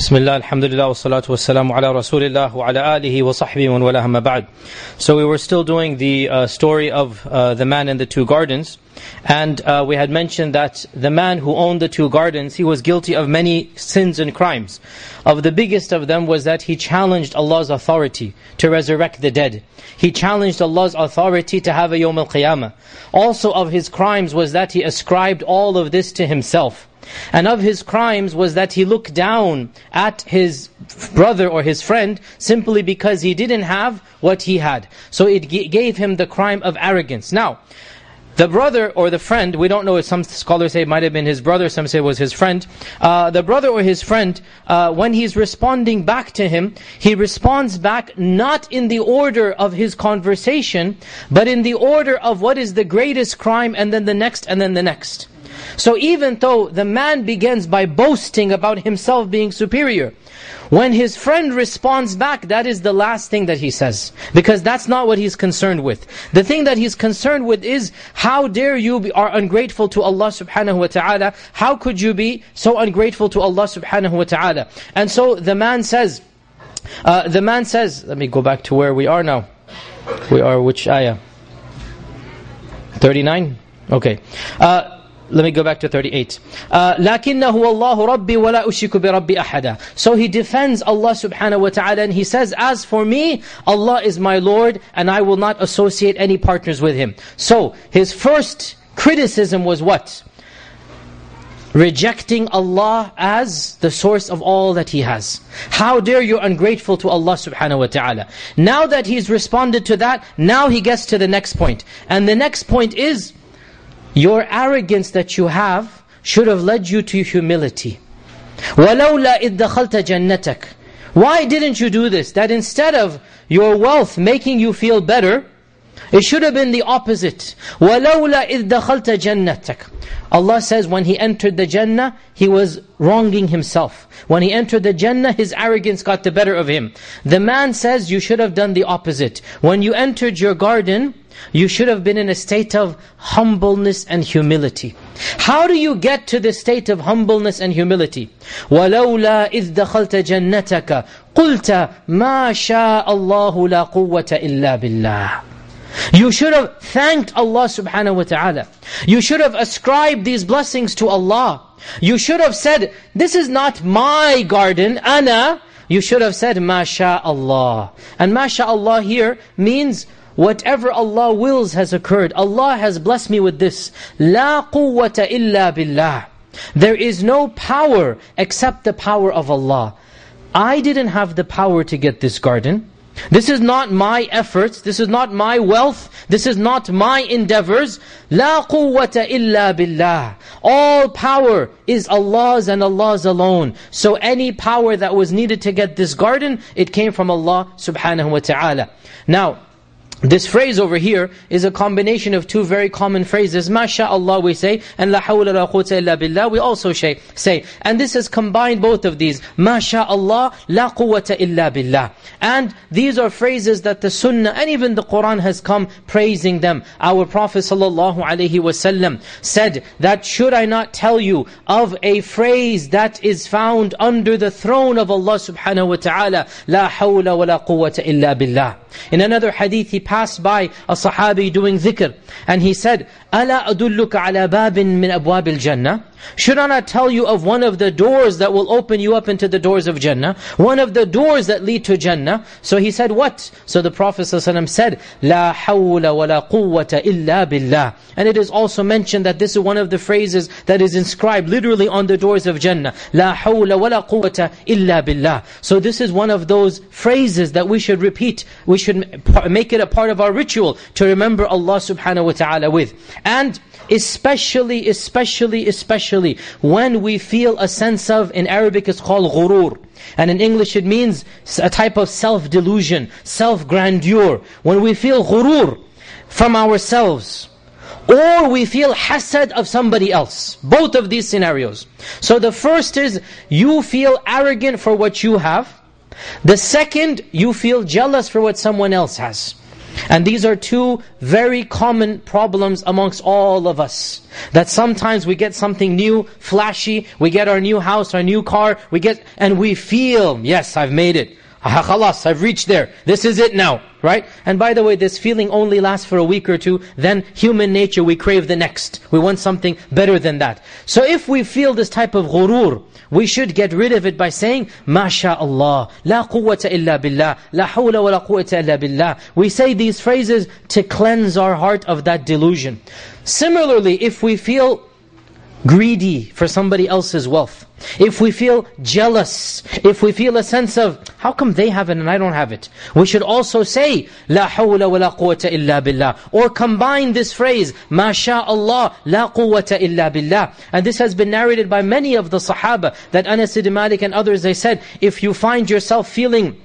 بسم الله الحمد لله والصلاة والسلام على رسول الله وعلى آله وصحبه ومن والاه ما بعد So we were still doing the uh, story of uh, the man in the two gardens and uh, we had mentioned that the man who owned the two gardens he was guilty of many sins and crimes of the biggest of them was that he challenged Allah's authority to resurrect the dead he challenged Allah's authority to have a Yawm al-Qiyamah also of his crimes was that he ascribed all of this to himself and of his crimes was that he looked down at his brother or his friend simply because he didn't have what he had. So it gave him the crime of arrogance. Now, the brother or the friend, we don't know some scholars say it might have been his brother, some say it was his friend. Uh, the brother or his friend, uh, when he's responding back to him, he responds back not in the order of his conversation, but in the order of what is the greatest crime and then the next and then the next. So even though the man begins by boasting about himself being superior, when his friend responds back, that is the last thing that he says. Because that's not what he's concerned with. The thing that he's concerned with is, how dare you be, are ungrateful to Allah subhanahu wa ta'ala? How could you be so ungrateful to Allah subhanahu wa ta'ala? And so the man says, uh, the man says, let me go back to where we are now. We are which ayah? 39? Okay. Uh, let me go back to 38. Uh, لَكِنَّهُ اللَّهُ رَبِّي وَلَا أُشِكُ بِرَبِّي أَحَدًا So he defends Allah subhanahu wa ta'ala and he says, As for me, Allah is my Lord and I will not associate any partners with Him. So his first criticism was what? Rejecting Allah as the source of all that He has. How dare you ungrateful to Allah subhanahu wa ta'ala. Now that he's responded to that, now he gets to the next point. And the next point is, your arrogance that you have should have led you to humility. وَلَوْلَا إِذْ دَخَلْتَ جَنَّتَكَ Why didn't you do this? That instead of your wealth making you feel better, it should have been the opposite. وَلَوْلَا إِذْ دَخَلْتَ جَنَّتَكَ Allah says when he entered the Jannah, he was wronging himself. When he entered the Jannah, his arrogance got the better of him. The man says you should have done the opposite. When you entered your garden, you should have been in a state of humbleness and humility. How do you get to the state of humbleness and humility? وَلَوْلَا إِذْ دَخَلْتَ جَنَّتَكَ قُلْتَ مَا شَاءَ اللَّهُ لَا قُوَّةَ إِلَّا بِاللَّهِ you should have thanked Allah subhanahu wa ta'ala. You should have ascribed these blessings to Allah. You should have said, this is not my garden, ana. You should have said, Allah." And Allah here means whatever Allah wills has occurred. Allah has blessed me with this. لا قوة إلا بالله. There is no power except the power of Allah. I didn't have the power to get this garden. This is not my efforts, this is not my wealth, this is not my endeavors. La quwwata illa billah. All power is Allah's and Allah's alone. So any power that was needed to get this garden, it came from Allah subhanahu wa ta'ala. Now, this phrase over here is a combination of two very common phrases. MashaAllah we say, and La hawla la quwwata illa billah we also say. And this has combined both of these. MashaAllah la quwwata illa billah. And these are phrases that the Sunnah and even the Qur'an has come praising them. Our Prophet ﷺ said that should I not tell you of a phrase that is found under the throne of Allah subhanahu wa ta'ala, La hawla wa la quwwata illa billah. In another hadith, he passed by a sahabi doing dhikr, and he said, أَلَا أَدُلُّكَ عَلَى بَابٍ مِّنْ أَبْوَابِ الْجَنَّةِ should I not tell you of one of the doors that will open you up into the doors of Jannah? One of the doors that lead to Jannah. So he said, what? So the Prophet ﷺ said, لا حول ولا قوة إلا بالله. And it is also mentioned that this is one of the phrases that is inscribed literally on the doors of Jannah. لا حول ولا قوة إلا بالله. So this is one of those phrases that we should repeat. We should make it a part of our ritual to remember Allah subhanahu wa ta'ala with. And especially, especially, especially when we feel a sense of, in Arabic it's called ghurur. And in English it means a type of self-delusion, self-grandeur. When we feel ghurur from ourselves, or we feel hasad of somebody else. Both of these scenarios. So the first is, you feel arrogant for what you have. The second, you feel jealous for what someone else has. And these are two very common problems amongst all of us. That sometimes we get something new, flashy, we get our new house, our new car, we get, and we feel, yes, I've made it. Khalas, I've reached there. This is it now. Right? And by the way, this feeling only lasts for a week or two. Then human nature, we crave the next. We want something better than that. So if we feel this type of ghurur, we should get rid of it by saying, Masha Allah, La quwwata illa billah, La hawla wa la illa billah. We say these phrases to cleanse our heart of that delusion. Similarly, if we feel greedy for somebody else's wealth, if we feel jealous, if we feel a sense of, how come they have it and I don't have it? We should also say, لا حول ولا قوة إلا بالله. Or combine this phrase, ما شاء الله لا قوة إلا بالله. And this has been narrated by many of the Sahaba, that Anas ibn Malik and others, they said, if you find yourself feeling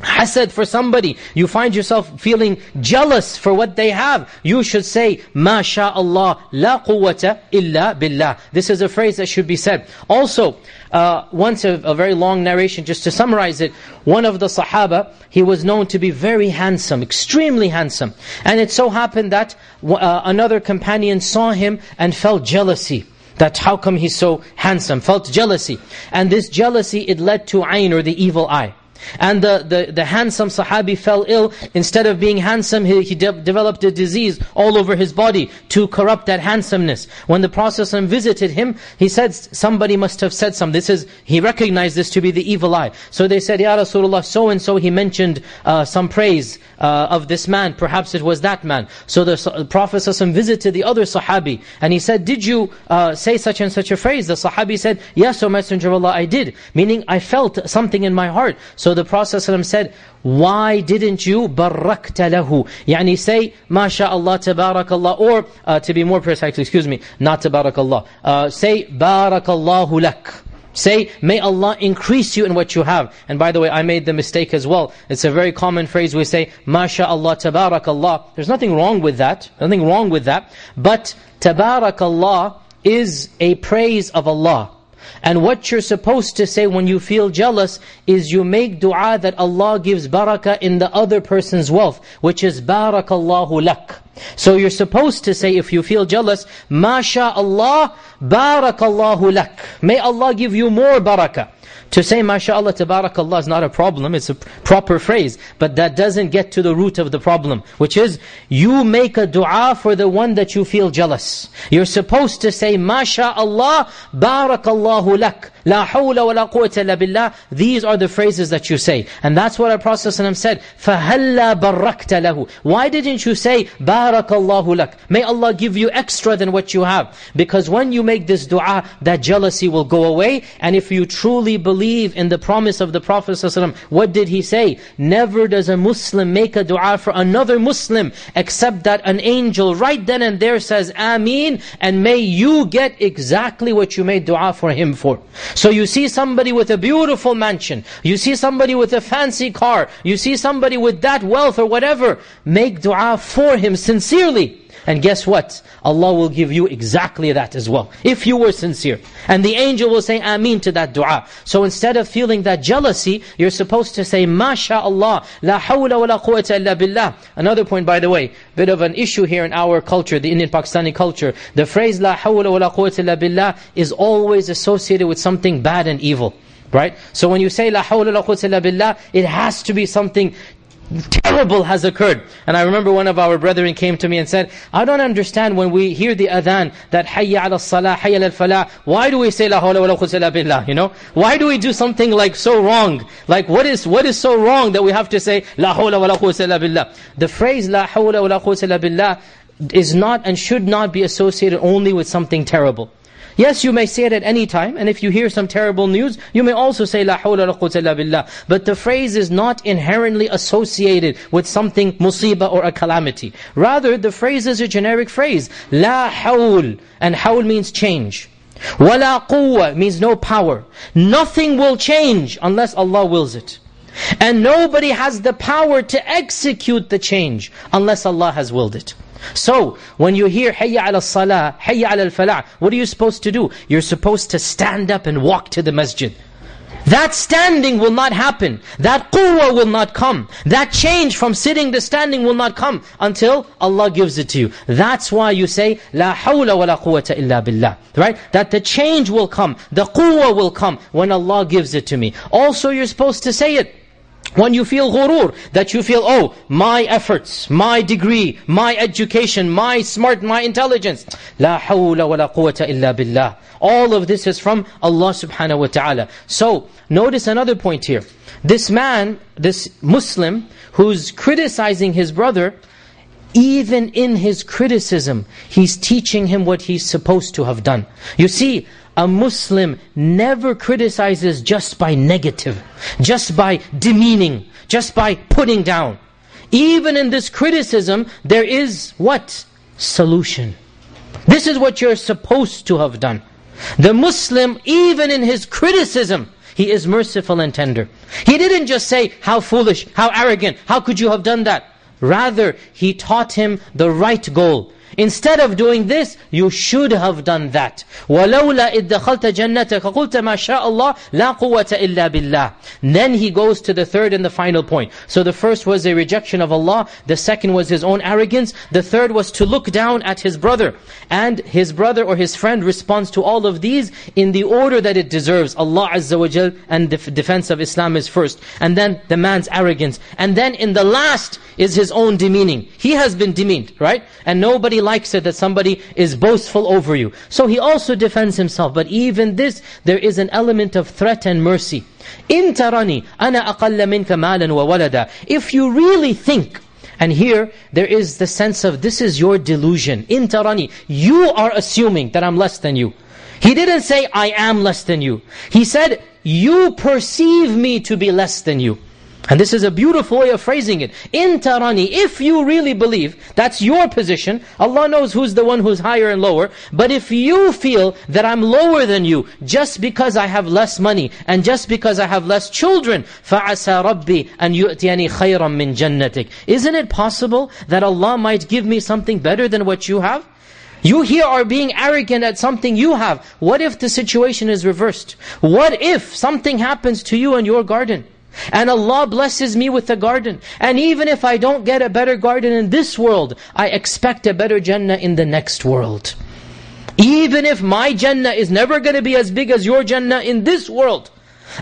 hasad for somebody, you find yourself feeling jealous for what they have, you should say, Ma Allah, la quwwata illa billah. This is a phrase that should be said. Also, uh, once a, a, very long narration, just to summarize it, one of the Sahaba, he was known to be very handsome, extremely handsome. And it so happened that uh, another companion saw him and felt jealousy. That how come he's so handsome, felt jealousy. And this jealousy, it led to ayn or the evil eye. And the, the, the handsome Sahabi fell ill. Instead of being handsome, he, he de developed a disease all over his body to corrupt that handsomeness. When the Prophet visited him, he said, somebody must have said something. This is, he recognized this to be the evil eye. So they said, Ya Rasulullah, so-and-so, he mentioned uh, some praise uh, of this man. Perhaps it was that man. So the, the Prophet visited the other Sahabi. And he said, did you uh, say such and such a phrase? The Sahabi said, yes, O Messenger of Allah, I did. Meaning, I felt something in my heart. So the Prophet ﷺ said, why didn't you barakta lahu? Yani say, MashaAllah, tabarakallah, or uh, to be more precise, excuse me, not tabarakallah. Uh, say, barakallahu lak. Say, may Allah increase you in what you have. And by the way, I made the mistake as well. It's a very common phrase we say, MashaAllah, tabarakallah. There's nothing wrong with that. Nothing wrong with that. But tabarakallah is a praise of Allah. And what you're supposed to say when you feel jealous is you make dua that Allah gives barakah in the other person's wealth, which is barakallahu lak. So you're supposed to say if you feel jealous, Masha Allah, barakallahu lak. May Allah give you more barakah. To say mashallah, tabarakallah is not a problem, it's a proper phrase. But that doesn't get to the root of the problem, which is, you make a dua for the one that you feel jealous. You're supposed to say, mashallah, barakallahu lak. La hawla wa la quwwata illa billah. These are the phrases that you say. And that's what our Prophet ﷺ said. فَهَلَّا بَرَّكْتَ لَهُ Why didn't you say, Barakallahu lak. May Allah give you extra than what you have. Because when you make this dua, that jealousy will go away. And if you truly believe in the promise of the Prophet ﷺ, what did he say? Never does a Muslim make a dua for another Muslim, except that an angel right then and there says, Ameen, and may you get exactly what you made dua for him for. So you see somebody with a beautiful mansion, you see somebody with a fancy car, you see somebody with that wealth or whatever, make dua for him sincerely. And guess what? Allah will give you exactly that as well. If you were sincere. And the angel will say Ameen to that dua. So instead of feeling that jealousy, you're supposed to say, MashaAllah, La hawla wa la quwwata illa billah. Another point by the way, bit of an issue here in our culture, the Indian Pakistani culture. The phrase La hawla wa la quwwata illa billah is always associated with something bad and evil. Right? So when you say La hawla wa la quwwata illa billah, it has to be something terrible has occurred. And I remember one of our brethren came to me and said, I don't understand when we hear the adhan, that hayya ala salah, hayya al falah, why do we say la hawla wa la quwwata billah, you know? Why do we do something like so wrong? Like what is what is so wrong that we have to say la hawla wa la quwwata billah? The phrase la hawla wa la quwwata billah is not and should not be associated only with something terrible. Yes, you may say it at any time, and if you hear some terrible news, you may also say, La hawla la quwwata illa billah. But the phrase is not inherently associated with something musibah or a calamity. Rather, the phrase is a generic phrase. La hawl. And hawl means change. Wala quwwa means no power. Nothing will change unless Allah wills it. And nobody has the power to execute the change unless Allah has willed it. So, when you hear Hayya ala salah, Hayya ala falah, what are you supposed to do? You're supposed to stand up and walk to the masjid. That standing will not happen. That quwwah will not come. That change from sitting to standing will not come until Allah gives it to you. That's why you say, La hawla wa quwwata illa billah. Right? That the change will come. The quwwah will come when Allah gives it to me. Also you're supposed to say it. When you feel ghurur, that you feel, oh, my efforts, my degree, my education, my smart, my intelligence. La hawla wa la quwwata illa billah. All of this is from Allah subhanahu wa ta'ala. So, notice another point here. This man, this Muslim, who's criticizing his brother, even in his criticism, he's teaching him what he's supposed to have done. You see, a Muslim never criticizes just by negative, just by demeaning, just by putting down. Even in this criticism, there is what? Solution. This is what you're supposed to have done. The Muslim, even in his criticism, he is merciful and tender. He didn't just say, how foolish, how arrogant, how could you have done that? Rather, he taught him the right goal. Instead of doing this, you should have done that. وَلَوْلَا إِذْ دَخَلْتَ جَنَّتَكَ قُلْتَ مَا شَاءَ اللَّهِ لَا قُوَّةَ إِلَّا بِاللَّهِ Then he goes to the third and the final point. So the first was a rejection of Allah. The second was his own arrogance. The third was to look down at his brother. And his brother or his friend responds to all of these in the order that it deserves. Allah Azza wa Jal and the defense of Islam is first. And then the man's arrogance. And then in the last is his own demeaning. He has been demeaned, right? And nobody likes it that somebody is boastful over you. So he also defends himself. But even this, there is an element of threat and mercy. إِن تَرَنِي أَنَا أَقَلَّ مِنْكَ مَالًا وَوَلَدًا If you really think, and here there is the sense of this is your delusion. إِن تَرَنِي You are assuming that I'm less than you. He didn't say, I am less than you. He said, you perceive me to be less than you. And this is a beautiful way of phrasing it. In tarani, if you really believe, that's your position. Allah knows who's the one who's higher and lower. But if you feel that I'm lower than you, just because I have less money, and just because I have less children, فَعَسَى رَبِّي أَنْ يُؤْتِيَنِي خَيْرًا مِّن جَنَّتِكَ Isn't it possible that Allah might give me something better than what you have? You here are being arrogant at something you have. What if the situation is reversed? What if something happens to you in your garden? And Allah blesses me with a garden. And even if I don't get a better garden in this world, I expect a better Jannah in the next world. Even if my Jannah is never going to be as big as your Jannah in this world,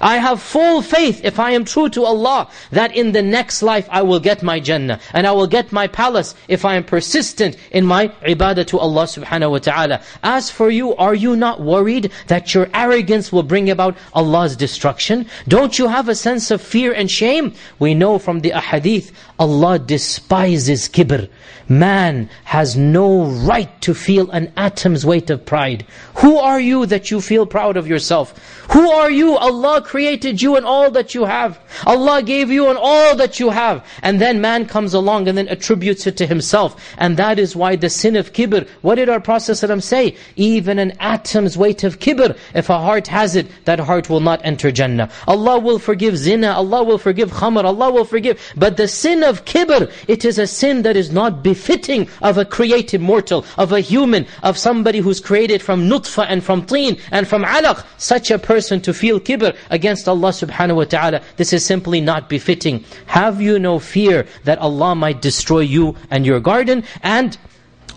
I have full faith, if I am true to Allah, that in the next life I will get my Jannah. And I will get my palace if I am persistent in my ibadah to Allah subhanahu wa ta'ala. As for you, are you not worried that your arrogance will bring about Allah's destruction? Don't you have a sense of fear and shame? We know from the ahadith, Allah despises kibr. Man has no right to feel an atom's weight of pride. Who are you that you feel proud of yourself? Who are you? Allah created you and all that you have. Allah gave you and all that you have. And then man comes along and then attributes it to himself. And that is why the sin of kibr, what did our Prophet ﷺ say? Even an atom's weight of kibr, if a heart has it, that heart will not enter Jannah. Allah will forgive zina, Allah will forgive khamr, Allah will forgive. But the sin of kibr, it is a sin that is not befitting of a created mortal, of a human, of somebody who's created from nutfa and from teen and from alaq. Such a person to feel kibr against Allah subhanahu wa ta'ala, this is simply not befitting. Have you no fear that Allah might destroy you and your garden? And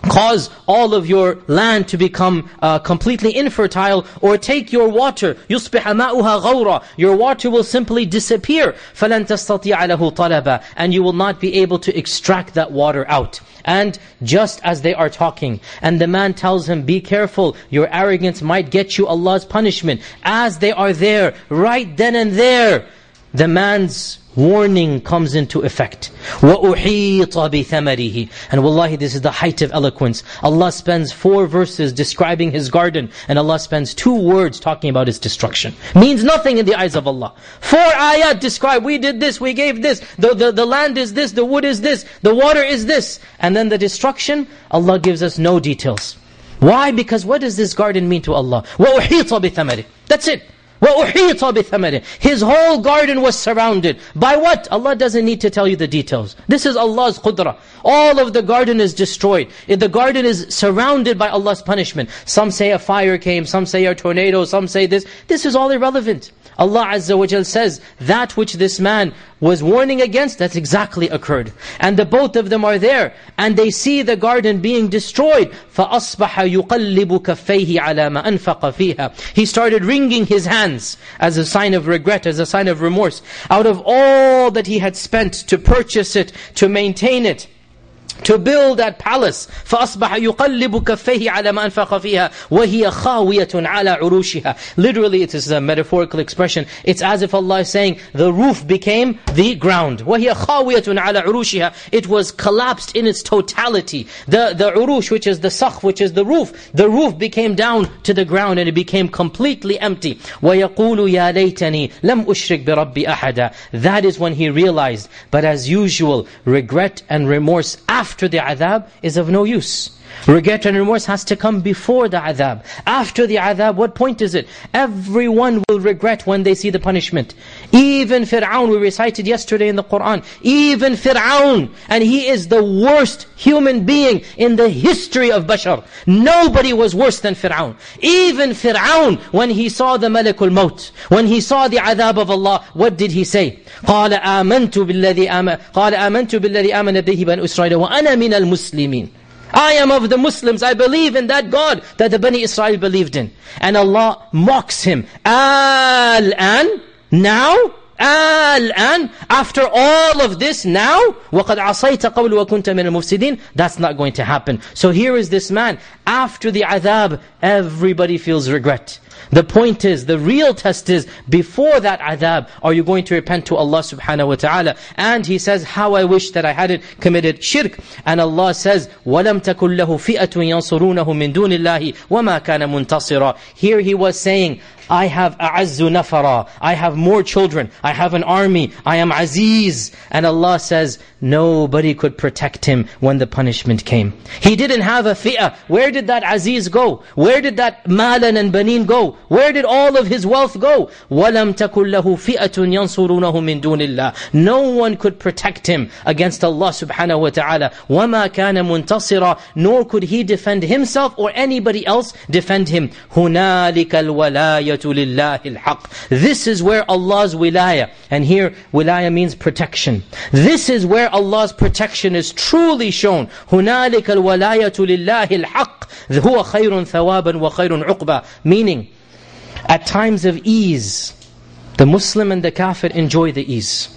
cause all of your land to become uh, completely infertile or take your water يصبح ماؤها غورا your water will simply disappear فلن تستطيع له طلبا and you will not be able to extract that water out and just as they are talking and the man tells him be careful your arrogance might get you Allah's punishment as they are there right then and there the man's warning comes into effect. وَأُحِيطَ بِثَمَرِهِ And wallahi, this is the height of eloquence. Allah spends four verses describing His garden, and Allah spends two words talking about its destruction. Means nothing in the eyes of Allah. Four ayat describe, we did this, we gave this, the, the, the land is this, the wood is this, the water is this. And then the destruction, Allah gives us no details. Why? Because what does this garden mean to Allah? وَأُحِيطَ بِثَمَرِهِ That's it. His whole garden was surrounded. By what? Allah doesn't need to tell you the details. This is Allah's qudrah. All of the garden is destroyed. The garden is surrounded by Allah's punishment. Some say a fire came, some say a tornado, some say this. This is all irrelevant. Allah Azza wa Jal says, that which this man was warning against, that's exactly occurred. And the both of them are there. And they see the garden being destroyed. فَأَصْبَحَ يُقَلِّبُ كَفَّيْهِ عَلَى مَا أَنْفَقَ فِيهَا He started wringing his hands as a sign of regret, as a sign of remorse. Out of all that he had spent to purchase it, to maintain it to build that palace فأصبح يقلب كفيه على ما أنفق فيها وهي خاوية على عروشها literally it is a metaphorical expression it's as if Allah is saying the roof became the ground وهي خاوية على عروشها it was collapsed in its totality the, the urush which is the sakh which is the roof the roof became down to the ground and it became completely empty ويقول يا ليتني لم أشرك بربي أحدا that is when he realized but as usual regret and remorse after after the adhab is of no use. Regret and remorse has to come before the adhab. After the adhab, what point is it? Everyone will regret when they see the punishment. Even Fir'aun, we recited yesterday in the Qur'an. Even Fir'aun, and he is the worst human being in the history of Bashar. Nobody was worse than Fir'aun. Even Fir'aun, when he saw the Malakul Maut, when he saw the adhab of Allah, what did he say? قال آمنت بالذي آمن قال آمنت بالذي آمن به بني إسرائيل وأنا من المسلمين. I am of the Muslims. I believe in that God that the Bani Israel believed in. And Allah mocks him. Al-an now? and after all of this now وَقَدْ عَصَيْتَ قَوْلُ وَكُنْتَ مِنَ الْمُفْسِدِينَ That's not going to happen. So here is this man. After the adhab, everybody feels regret. The point is, the real test is, before that adhab, are you going to repent to Allah subhanahu wa ta'ala? And he says, how I wish that I hadn't committed shirk. And Allah says, وَلَمْ تَكُلْ لَهُ فِئَةٌ يَنصُرُونَهُ مِن دُونِ اللَّهِ وَمَا كَانَ مُنْتَصِرًا Here he was saying, I have أَعَزُّ نَفَرًا I have more children, I have an army, I am aziz. And Allah says, nobody could protect him when the punishment came. He didn't have a fi'ah. Where did that aziz go? Where did that malan and banin go? Where did all of his wealth go? وَلَمْ تَكُلْ لَهُ فِئَةٌ يَنْصُرُونَهُ مِن دُونِ اللَّهِ No one could protect him against Allah subhanahu wa ta'ala. وَمَا كَانَ مُنْتَصِرًا Nor could he defend himself or anybody else defend him. هُنَالِكَ الْوَلَايَةُ لِلَّهِ الْحَقِّ This is where Allah's wilaya, and here wilaya means protection. This is where Allah's protection is truly shown. هُنَالِكَ الْوَلَايَةُ لِلَّهِ الْحَقِّ هُوَ خَيْرٌ ثَوَابًا وَخَيْرٌ عُقْبًا Meaning, at times of ease, the Muslim and the Kafir enjoy the ease.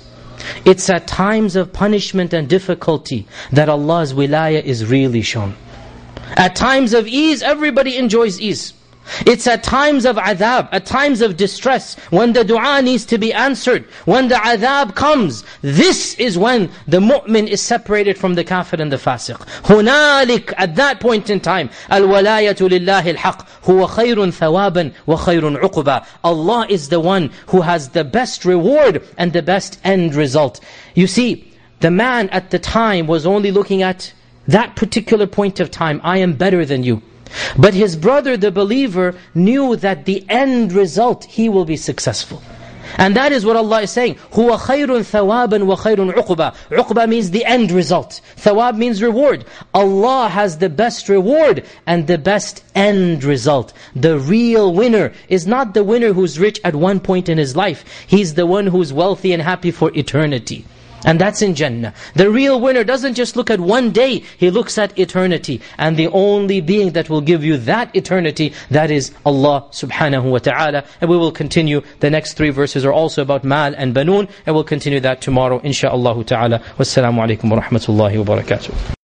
It's at times of punishment and difficulty that Allah's wilayah is really shown. At times of ease, everybody enjoys ease. It's at times of adhab, at times of distress, when the dua needs to be answered, when the adhab comes, this is when the mu'min is separated from the kafir and the fasiq. هنالك, at that point in time, الولاية لله الحق هو خير ثوابا وخير عقبا. Allah is the one who has the best reward and the best end result. You see, the man at the time was only looking at that particular point of time. I am better than you. But his brother, the believer, knew that the end result, he will be successful. And that is what Allah is saying. هُوَ خَيْرٌ ثَوَابًا وَخَيْرٌ عُقْبًا Uqba means the end result. Thawab means reward. Allah has the best reward and the best end result. The real winner is not the winner who's rich at one point in his life. He's the one who's wealthy and happy for eternity. And that's in Jannah. The real winner doesn't just look at one day, he looks at eternity. And the only being that will give you that eternity, that is Allah subhanahu wa ta'ala. And we will continue, the next three verses are also about Mal and Banun, and we'll continue that tomorrow, insha'Allah ta'ala. Wassalamu alaikum wa rahmatullahi wa barakatuh.